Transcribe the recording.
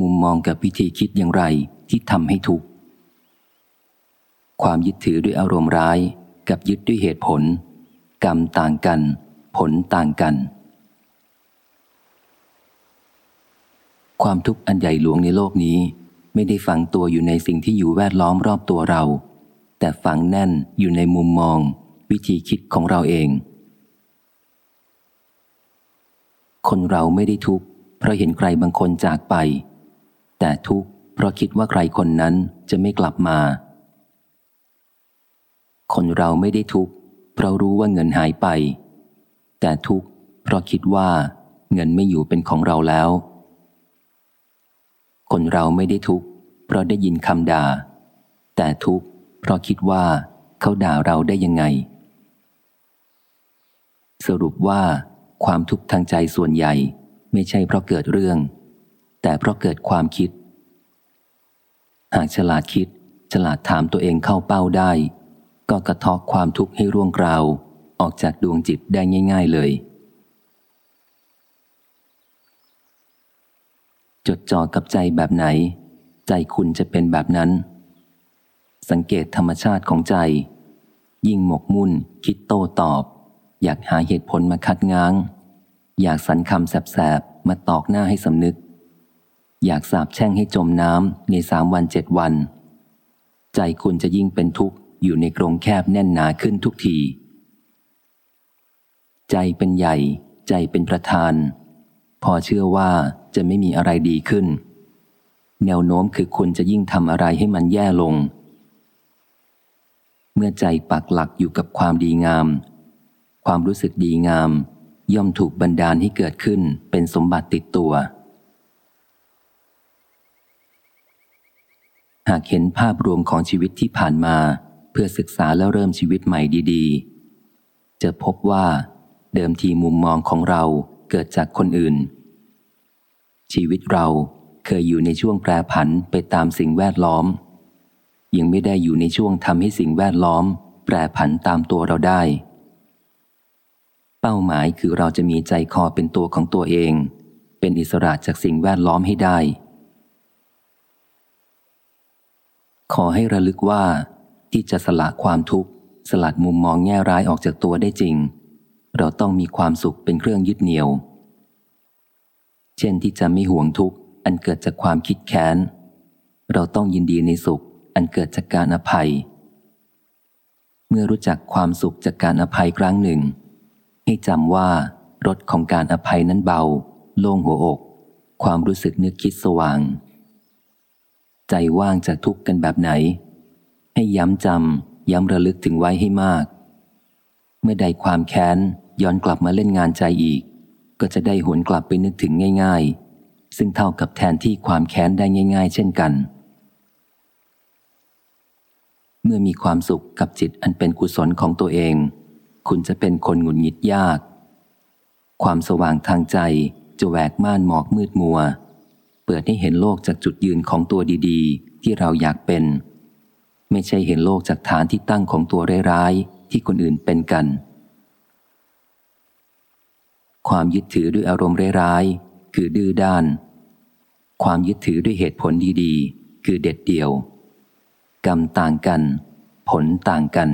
มุมมองกับวิธีคิดอย่างไรที่ทำให้ทุกข์ ความยึดถือด้วยอารมณ์ร้าย กับยึดด้วยเหตุผล กรรมต่างกัน ผลต่างกัน ความทุกข์อันใหญ่หลวงในโลกนี้ ไม่ได้ฝังตัวอยู่ในสิ่งที่อยู่แวดล้อมรอบตัวเรา แต่ฝังแน่นอยู่ในมุมมอง วิธีคิดของเราเอง คนเราไม่ได้ทุกข์เพราะเห็นใครบางคนจากไป แต่ทุกข์เพราะคิดว่าใครคนนั้นจะไม่กลับมา คนเราไม่ได้ทุกข์เพราะรู้ว่าเงินหายไป แต่ทุกข์เพราะคิดว่า เงินไม่อยู่เป็นของเราแล้ว คนเราไม่ได้ทุกข์เพราะได้ยินคำด่า แต่ทุกข์เพราะคิดว่าเขาด่าเราได้ยังไง สรุปว่า ความทุกข์ทางใจส่วนใหญ่ ไม่ใช่เพราะเกิดเรื่อง แต่เพราะเกิดความคิด หากฉลาดคิด ฉลาดถามตัวเองเข้าเป้าได้ ก็กระทอกความทุกข์ให้ร่วงกราว ออกจากดวงจิตได้ง่าย ๆเลย จดจ่อกับใจแบบไหน ใจคุณจะเป็นแบบนั้น สังเกตธรรมชาติของใจ ยิ่งหมกมุ่น คิดโต้ตอบ อยากหาเหตุผลมาคัดง้าง อยากสรรคำแสบๆมาตอกหน้าให้สำนึก อยากสาบแช่งให้จมน้ำในสามวันเจ็ดวัน ใจคุณจะยิ่งเป็นทุกข์อยู่ในกรงแคบแน่นหนาขึ้นทุกที ใจเป็นใหญ่ ใจเป็นประธาน พอเชื่อว่าจะไม่มีอะไรดีขึ้น แนวโน้มคือคุณจะยิ่งทำอะไรให้มันแย่ลง เมื่อใจปักหลักอยู่กับความดีงาม ความรู้สึกดีงาม ย่อมถูกบันดาลให้เกิดขึ้นเป็นสมบัติติดตัว หากเห็นภาพรวมของชีวิตที่ผ่านมา เพื่อศึกษาแล้วเริ่มชีวิตใหม่ดีๆ จะพบว่าเดิมทีมุมมองของเราเกิดจากคนอื่น ชีวิตเราเคยอยู่ในช่วงแปรผันไปตามสิ่งแวดล้อม ยังไม่ได้อยู่ในช่วงทำให้สิ่งแวดล้อม แปรผันตามตัวเราได้ เป้าหมายคือเราจะมีใจคอเป็นตัวของตัวเอง เป็นอิสระจากสิ่งแวดล้อมให้ได้ ขอให้ระลึกว่า ที่จะสละความทุกข์ สลัดมุมมองแง่ร้ายออกจากตัวได้จริง เราต้องมีความสุขเป็นเครื่องยึดเหนี่ยว เช่นที่จะไม่ห่วงทุกข์ อันเกิดจากความคิดแค้น เราต้องยินดีในสุข อันเกิดจากการอภัย เมื่อรู้จักความสุขจากการอภัยครั้งหนึ่ง ให้จำว่ารสของการอภัยนั้นเบา โล่งหัวอก ความรู้สึกนึกคิดสว่าง ใจว่างจากทุกข์กันแบบไหน ให้ย้ำจำย้ำระลึกถึงไว้ให้มาก เมื่อใดความแค้นย้อนกลับมาเล่นงานใจอีก ก็จะได้หวนกลับไปนึกถึงง่าย ๆ ซึ่งเท่ากับแทนที่ความแค้นได้ง่าย ๆ เช่นกัน เมื่อมีความสุขกับจิตอันเป็นกุศลของตัวเอง คุณจะเป็นคนหงุดหงิดยาก ความสว่างทางใจจะแหวกม่านหมอกมืดมัว เปิดให้เห็นโลกจากจุดยืนของตัวดีๆ ที่เราอยากเป็น ไม่ใช่เห็นโลกจากฐานที่ตั้งของตัวร้ายๆที่คนอื่นเป็นกัน ความยึดถือด้วยอารมณ์ร้ายๆคือดื้อด้าน ความยึดถือด้วยเหตุผลดีๆ คือเด็ดเดี่ยว กรรมต่างกัน ผลต่างกัน